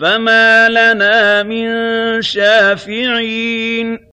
فَمَا لَنَا مِن شَافِعِينَ